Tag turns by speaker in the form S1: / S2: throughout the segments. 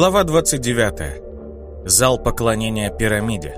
S1: Глава 29. Зал поклонения пирамиде.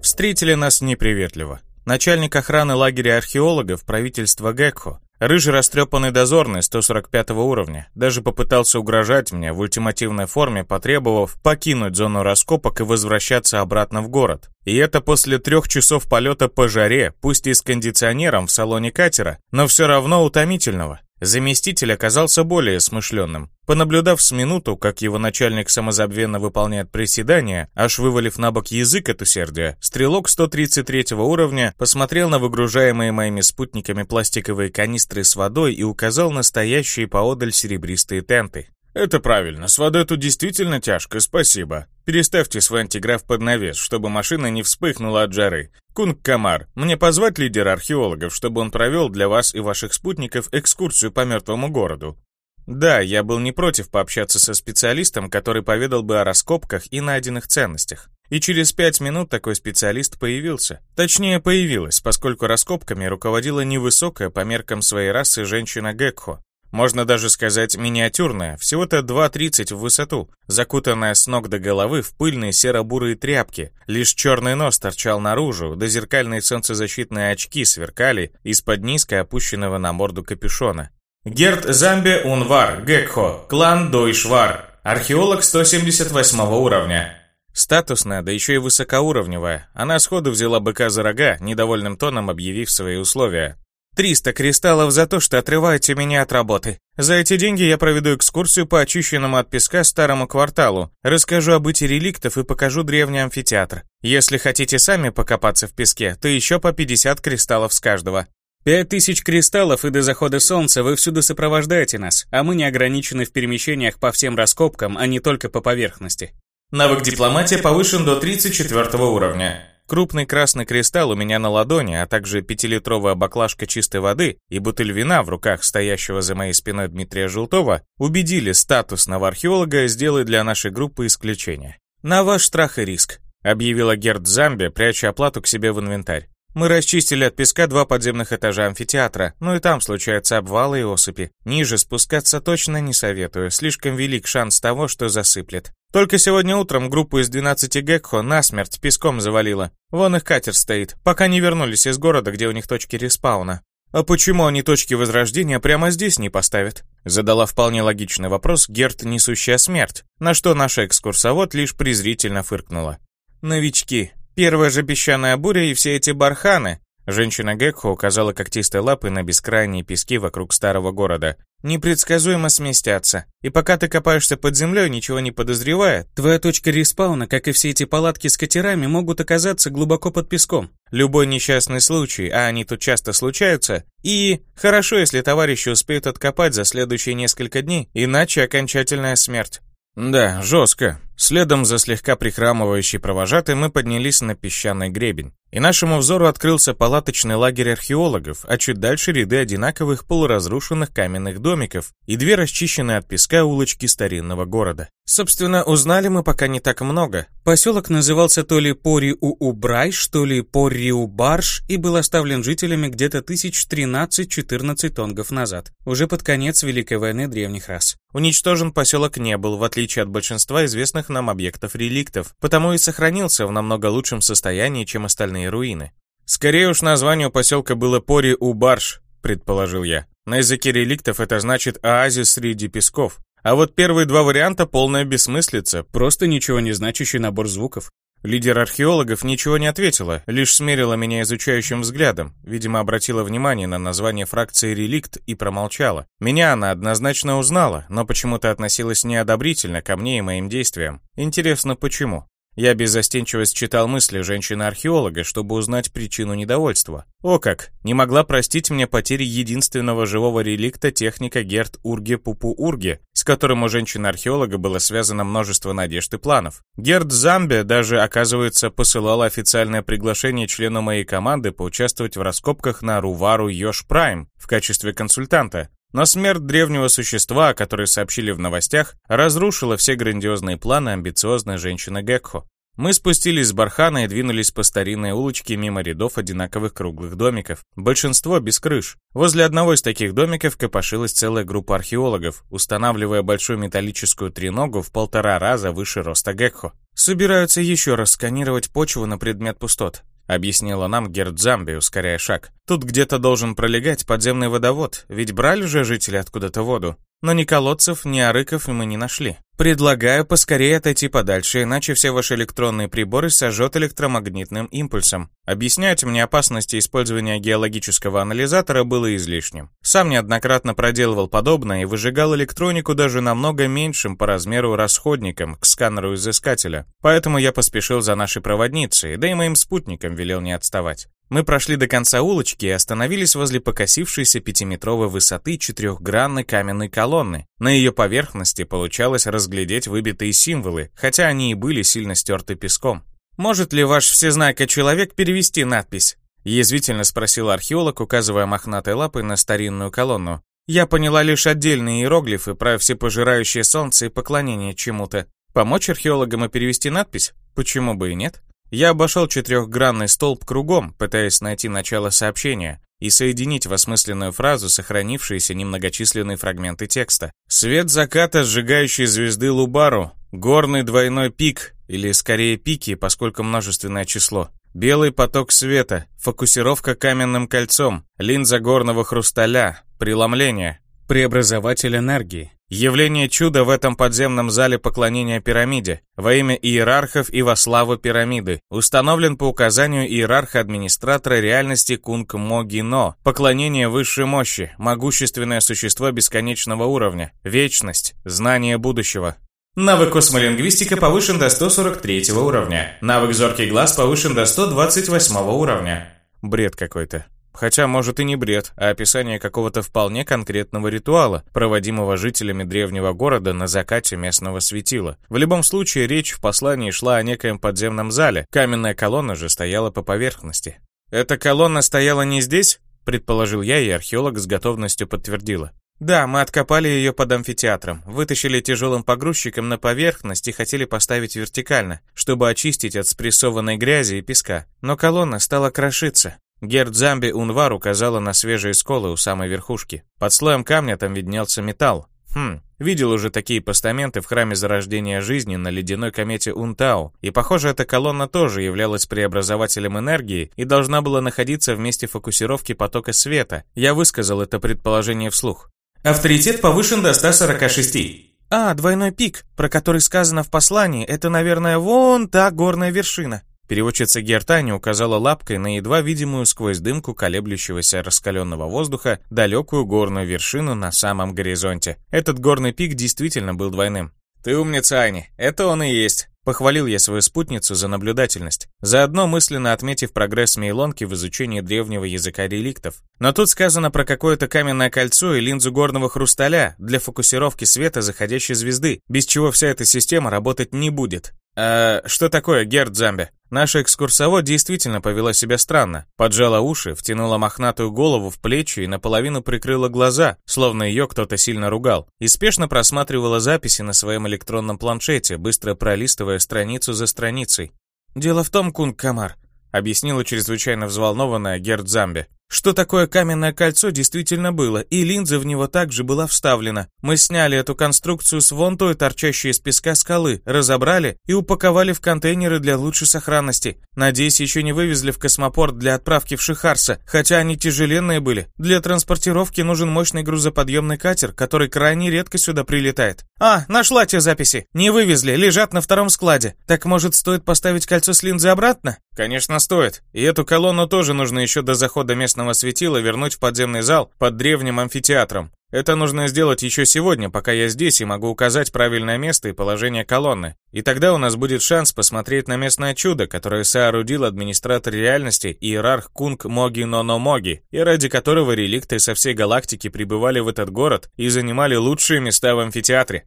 S1: Встретили нас неприветливо. Начальник охраны лагеря археологов правительства Гекхо, рыжий растрепанный дозорный 145 уровня, даже попытался угрожать мне в ультимативной форме, потребовав покинуть зону раскопок и возвращаться обратно в город. И это после трех часов полета по жаре, пусть и с кондиционером в салоне катера, но все равно утомительного. Заместитель оказался более смышленным. Понаблюдав с минуту, как его начальник самозабвенно выполняет приседания, аж вывалив на бок язык от усердия, стрелок 133 уровня посмотрел на выгружаемые моими спутниками пластиковые канистры с водой и указал на стоящие поодаль серебристые тенты. «Это правильно, с водой тут действительно тяжко, спасибо. Переставьте свой антиграф под навес, чтобы машина не вспыхнула от жары. Кунг Камар, мне позвать лидера археологов, чтобы он провел для вас и ваших спутников экскурсию по мертвому городу?» Да, я был не против пообщаться со специалистом, который поведал бы о раскопках и найденных ценностях. И через пять минут такой специалист появился. Точнее, появилась, поскольку раскопками руководила невысокая по меркам своей расы женщина Гекхо, можно даже сказать миниатюрная, всего-то 2,30 в высоту, закутанная с ног до головы в пыльные серо-бурые тряпки. Лишь черный нос торчал наружу, да зеркальные солнцезащитные очки сверкали из-под низко опущенного на морду капюшона. Герт Замбе Унвар, Гекхо, клан Дойшвар, археолог 178 уровня. Статусная, да еще и высокоуровневая. Она сходу взяла быка за рога, недовольным тоном объявив свои условия. Триста кристаллов за то, что отрываете меня от работы. За эти деньги я проведу экскурсию по очищенному от песка старому кварталу, расскажу об быте реликтов и покажу древний амфитеатр. Если хотите сами покопаться в песке, то еще по 50 кристаллов с каждого. Пять тысяч кристаллов и до захода солнца вы всюду сопровождаете нас, а мы не ограничены в перемещениях по всем раскопкам, а не только по поверхности. Навык дипломатия повышен до 34 уровня. Крупный красный кристалл у меня на ладони, а также пятилитровая баклажка чистой воды и бутыль вина в руках стоящего за моей спиной Дмитрия Желтова убедили статусного археолога сделать для нашей группы исключение. «На ваш страх и риск», — объявила Герд Замби, пряча оплату к себе в инвентарь. Мы расчистили от песка два подземных этажа амфитеатра, но и там случаются обвалы и осыпи. Ниже спускаться точно не советую, слишком велик шанс того, что засыплет. Только сегодня утром группу из 12 Гекхо насмерть песком завалило. Вон их катер стоит, пока не вернулись из города, где у них точки респауна. «А почему они точки возрождения прямо здесь не поставят?» Задала вполне логичный вопрос Герт, несущая смерть, на что наша экскурсовод лишь презрительно фыркнула. «Новички, Первая же песчаная буря и все эти барханы. Женщина Гекхо указала когтистой лапой на бескрайние пески вокруг старого города. Непредсказуемо сместятся. И пока ты копаешься под землей, ничего не подозревая, твоя точка респауна, как и все эти палатки с катерами, могут оказаться глубоко под песком. Любой несчастный случай, а они тут часто случаются, и хорошо, если товарищи успеют откопать за следующие несколько дней, иначе окончательная смерть. Да, жестко. Следом за слегка прихрамывающей провожатой мы поднялись на песчаный гребень. И нашему взору открылся палаточный лагерь археологов, а чуть дальше ряды одинаковых полуразрушенных каменных домиков и две расчищенные от песка улочки старинного города. Собственно, узнали мы пока не так много. Поселок назывался то ли Пори-У-Убрайш, то ли Пори-У-Барш и был оставлен жителями где-то тысяч 13-14 тонгов назад, уже под конец Великой войны древних рас. Уничтожен поселок не был, в отличие от большинства известных нам объектов-реликтов, потому и сохранился в намного лучшем состоянии, чем остальные руины. Скорее уж название поселка было Пори-У-Барш, предположил я. На языке реликтов это значит «оазис среди песков». А вот первые два варианта полная бессмыслица, просто ничего не значащий набор звуков. Лидер археологов ничего не ответила, лишь смерила меня изучающим взглядом, видимо, обратила внимание на название фракции «Реликт» и промолчала. Меня она однозначно узнала, но почему-то относилась неодобрительно ко мне и моим действиям. Интересно, почему? Я без застенчивости читал мысли женщины-археолога, чтобы узнать причину недовольства. О как! Не могла простить мне потери единственного живого реликта техника Герт Урге Пупу Урге, с которым у женщины-археолога было связано множество надежд и планов. Герт Замбе даже, оказывается, посылала официальное приглашение члену моей команды поучаствовать в раскопках на Рувару Йош Прайм в качестве консультанта. Но смерть древнего существа, о которой сообщили в новостях, разрушила все грандиозные планы амбициозной женщины Гекхо. Мы спустились с бархана и двинулись по старинной улочке мимо рядов одинаковых круглых домиков. Большинство без крыш. Возле одного из таких домиков копошилась целая группа археологов, устанавливая большую металлическую треногу в полтора раза выше роста Гекхо. Собираются еще раз сканировать почву на предмет пустот объяснила нам Гердзамби, ускоряя шаг. Тут где-то должен пролегать подземный водовод, ведь брали же жители откуда-то воду. Но ни колодцев, ни арыков мы не нашли. Предлагаю поскорее отойти подальше, иначе все ваши электронные приборы сожжет электромагнитным импульсом. Объяснять мне опасности использования геологического анализатора было излишним. Сам неоднократно проделывал подобное и выжигал электронику даже намного меньшим по размеру расходником к сканеру изыскателя. Поэтому я поспешил за нашей проводницей, да и моим спутникам велел не отставать. Мы прошли до конца улочки и остановились возле покосившейся пятиметровой высоты четырехгранной каменной колонны. На ее поверхности получалось разглядеть выбитые символы, хотя они и были сильно стерты песком. «Может ли ваш всезнайка-человек перевести надпись?» Язвительно спросил археолог, указывая мохнатой лапой на старинную колонну. «Я поняла лишь отдельные иероглифы про всепожирающее солнце и поклонение чему-то. Помочь археологам и перевести надпись? Почему бы и нет?» Я обошел четырехгранный столб кругом, пытаясь найти начало сообщения и соединить в осмысленную фразу сохранившиеся немногочисленные фрагменты текста. Свет заката сжигающей звезды Лубару, горный двойной пик, или скорее пики, поскольку множественное число. Белый поток света, фокусировка каменным кольцом, линза горного хрусталя, преломление, преобразователь энергии. Явление чуда в этом подземном зале поклонения пирамиде во имя иерархов и во славу пирамиды установлен по указанию иерарха-администратора реальности Кунг Могино. Поклонение высшей мощи, могущественное существо бесконечного уровня, вечность, знание будущего. Навык космолингвистика повышен до 143 уровня. Навык зоркий глаз повышен до 128 уровня. Бред какой-то. Хотя, может, и не бред, а описание какого-то вполне конкретного ритуала, проводимого жителями древнего города на закате местного светила. В любом случае, речь в послании шла о некоем подземном зале, каменная колонна же стояла по поверхности. «Эта колонна стояла не здесь?» – предположил я, и археолог с готовностью подтвердила. «Да, мы откопали ее под амфитеатром, вытащили тяжелым погрузчиком на поверхность и хотели поставить вертикально, чтобы очистить от спрессованной грязи и песка. Но колонна стала крошиться. Гердзамби Унвар указала на свежие сколы у самой верхушки. Под слоем камня там виднелся металл. Хм, видел уже такие постаменты в храме зарождения жизни на ледяной комете Унтау, и похоже, эта колонна тоже являлась преобразователем энергии и должна была находиться в месте фокусировки потока света. Я высказал это предположение вслух. Авторитет повышен до 146. А, двойной пик, про который сказано в послании, это, наверное, вон та горная вершина. Переводчица Гертани указала лапкой на едва видимую сквозь дымку колеблющегося раскаленного воздуха далекую горную вершину на самом горизонте. Этот горный пик действительно был двойным. «Ты умница, Ани, это он и есть», Похвалил я свою спутницу за наблюдательность, заодно мысленно отметив прогресс Мейлонки в изучении древнего языка реликтов. Но тут сказано про какое-то каменное кольцо и линзу горного хрусталя для фокусировки света заходящей звезды, без чего вся эта система работать не будет. «А что такое, Герд Замби?» Наша экскурсовод действительно повела себя странно. Поджала уши, втянула мохнатую голову в плечи и наполовину прикрыла глаза, словно ее кто-то сильно ругал. И спешно просматривала записи на своем электронном планшете, быстро пролистывая страницу за страницей. «Дело в том, Кунг Камар», — объяснила чрезвычайно взволнованная Герд Замби, что такое каменное кольцо действительно было, и линза в него также была вставлена. Мы сняли эту конструкцию с вон той торчащей из песка скалы, разобрали и упаковали в контейнеры для лучшей сохранности. Надеюсь, еще не вывезли в космопорт для отправки в Шихарса, хотя они тяжеленные были. Для транспортировки нужен мощный грузоподъемный катер, который крайне редко сюда прилетает. А, нашла те записи. Не вывезли, лежат на втором складе. Так может стоит поставить кольцо с линзы обратно? Конечно, стоит. И эту колонну тоже нужно еще до захода местного светила вернуть в подземный зал под древним амфитеатром. Это нужно сделать еще сегодня, пока я здесь и могу указать правильное место и положение колонны. И тогда у нас будет шанс посмотреть на местное чудо, которое соорудил администратор реальности иерарх Кунг Моги Ноно Моги, и ради которого реликты со всей галактики прибывали в этот город и занимали лучшие места в амфитеатре.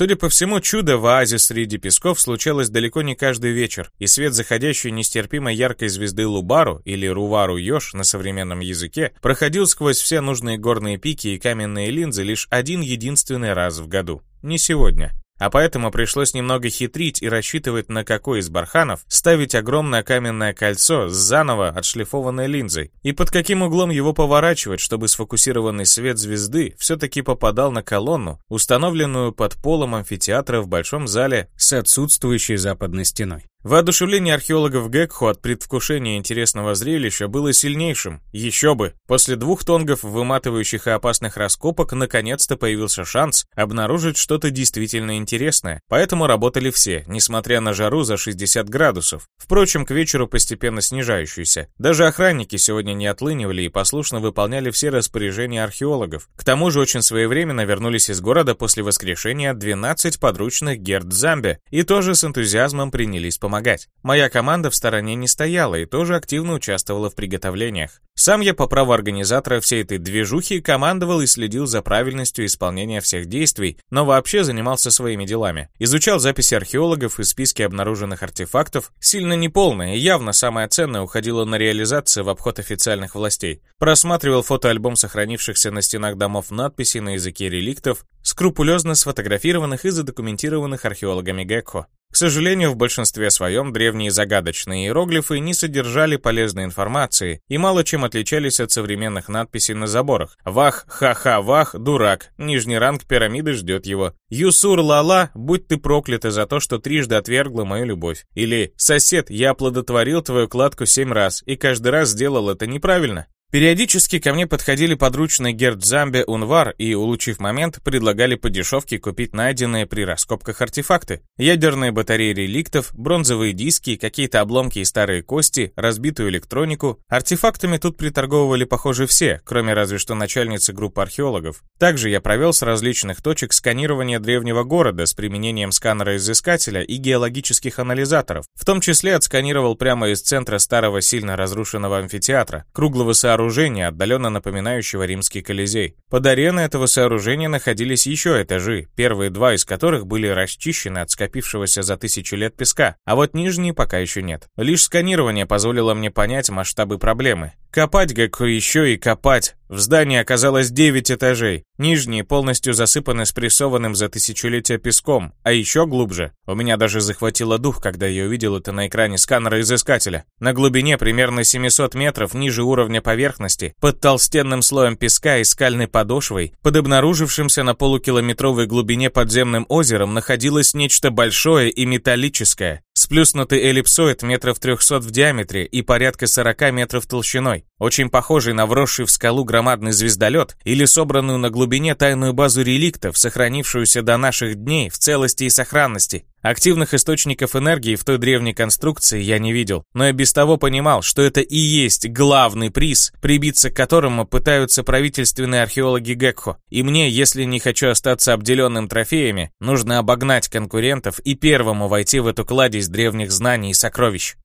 S1: Судя по всему, чудо в оазис среди песков случалось далеко не каждый вечер, и свет заходящей нестерпимо яркой звезды Лубару, или Рувару-Йош на современном языке, проходил сквозь все нужные горные пики и каменные линзы лишь один единственный раз в году. Не сегодня. А поэтому пришлось немного хитрить и рассчитывать, на какой из барханов ставить огромное каменное кольцо с заново отшлифованной линзой, и под каким углом его поворачивать, чтобы сфокусированный свет звезды все-таки попадал на колонну, установленную под полом амфитеатра в большом зале с отсутствующей западной стеной. Воодушевление археологов Гекхо от предвкушения интересного зрелища было сильнейшим. Еще бы! После двух тонгов выматывающих и опасных раскопок наконец-то появился шанс обнаружить что-то действительно интересное. Поэтому работали все, несмотря на жару за 60 градусов. Впрочем, к вечеру постепенно снижающуюся. Даже охранники сегодня не отлынивали и послушно выполняли все распоряжения археологов. К тому же очень своевременно вернулись из города после воскрешения 12 подручных Герд Замбе и тоже с энтузиазмом принялись помогать помогать. Моя команда в стороне не стояла и тоже активно участвовала в приготовлениях. Сам я по праву организатора всей этой движухи командовал и следил за правильностью исполнения всех действий, но вообще занимался своими делами. Изучал записи археологов и списки обнаруженных артефактов, сильно неполные, явно самое ценное уходило на реализацию в обход официальных властей. Просматривал фотоальбом сохранившихся на стенах домов надписей на языке реликтов, скрупулезно сфотографированных и задокументированных археологами Гекко. К сожалению, в большинстве своем древние загадочные иероглифы не содержали полезной информации и мало чем отличались от современных надписей на заборах. Вах, ха-ха, вах, дурак, нижний ранг пирамиды ждет его. Юсур лала, будь ты проклята за то, что трижды отвергла мою любовь. Или сосед, я оплодотворил твою кладку семь раз и каждый раз сделал это неправильно. Периодически ко мне подходили подручные Герд Замбе Унвар и, улучив момент, предлагали по дешевке купить найденные при раскопках артефакты. Ядерные батареи реликтов, бронзовые диски, какие-то обломки и старые кости, разбитую электронику. Артефактами тут приторговывали, похоже, все, кроме разве что начальницы группы археологов. Также я провел с различных точек сканирование древнего города с применением сканера-изыскателя и геологических анализаторов. В том числе отсканировал прямо из центра старого сильно разрушенного амфитеатра, круглого сооружения сооружения, отдаленно напоминающего римский колизей. Под ареной этого сооружения находились еще этажи, первые два из которых были расчищены от скопившегося за тысячу лет песка, а вот нижние пока еще нет. Лишь сканирование позволило мне понять масштабы проблемы. Копать, Гекко, еще и копать. В здании оказалось 9 этажей. Нижние полностью засыпаны спрессованным за тысячелетия песком, а еще глубже. У меня даже захватило дух, когда я увидел это на экране сканера изыскателя. На глубине примерно 700 метров ниже уровня поверхности, под толстенным слоем песка и скальной подошвой, под обнаружившимся на полукилометровой глубине подземным озером находилось нечто большое и металлическое. Сплюснутый эллипсоид метров 300 в диаметре и порядка 40 метров толщиной, очень похожий на вросший в скалу громадный звездолет или собранную на глубине тайную базу реликтов, сохранившуюся до наших дней в целости и сохранности. Активных источников энергии в той древней конструкции я не видел, но и без того понимал, что это и есть главный приз, прибиться к которому пытаются правительственные археологи Гекхо. И мне, если не хочу остаться обделенным трофеями, нужно обогнать конкурентов и первому войти в эту кладезь древних знаний и сокровищ.